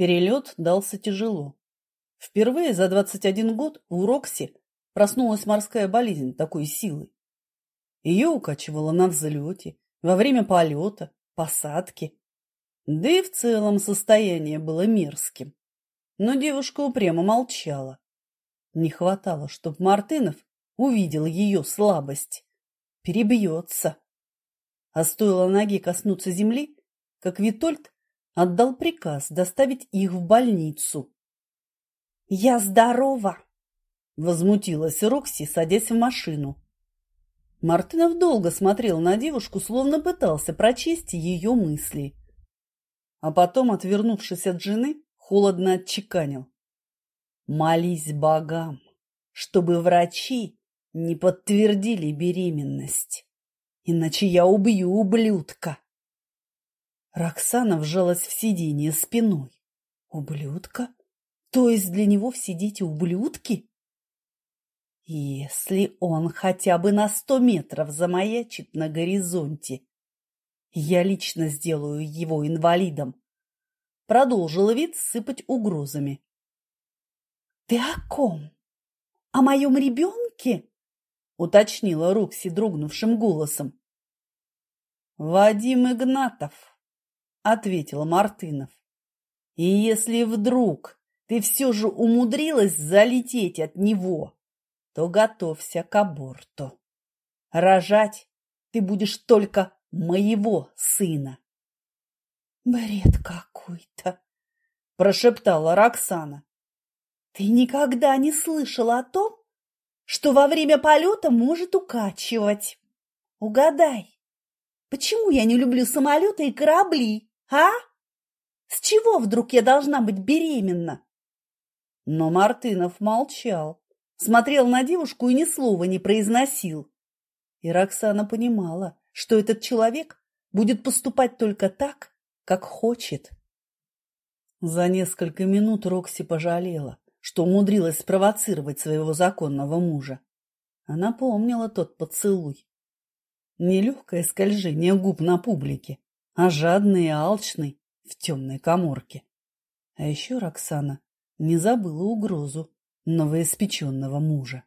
Перелет дался тяжело. Впервые за 21 год у Рокси проснулась морская болезнь такой силы. Ее укачивало на взлете, во время полета, посадки. Да и в целом состояние было мерзким. Но девушка упрямо молчала. Не хватало, чтоб Мартынов увидел ее слабость. Перебьется. А стоило ноги коснуться земли, как Витольд отдал приказ доставить их в больницу. «Я здорова!» – возмутилась Рокси, садясь в машину. Мартынов долго смотрел на девушку, словно пытался прочесть ее мысли. А потом, отвернувшись от жены, холодно отчеканил. «Молись богам, чтобы врачи не подтвердили беременность, иначе я убью ублюдка!» Роксана вжалась в сиденье спиной. «Ублюдка? То есть для него все дети ублюдки?» Если он хотя бы на сто метров замаячит на горизонте, я лично сделаю его инвалидом. Продолжила вид сыпать угрозами. Ты о ком? О моем ребенке? Уточнила Рокси дрогнувшим голосом. Вадим Игнатов, ответил Мартынов. И если вдруг ты все же умудрилась залететь от него, то готовься к аборту. Рожать ты будешь только моего сына. Бред какой-то, прошептала Роксана. Ты никогда не слышала о том, что во время полета может укачивать? Угадай, почему я не люблю самолеты и корабли, а? С чего вдруг я должна быть беременна? Но Мартынов молчал смотрел на девушку и ни слова не произносил. И Роксана понимала, что этот человек будет поступать только так, как хочет. За несколько минут Рокси пожалела, что умудрилась спровоцировать своего законного мужа. Она помнила тот поцелуй. Не легкое скольжение губ на публике, а жадный и алчный в темной коморке. А еще Роксана не забыла угрозу, новоиспеченного мужа.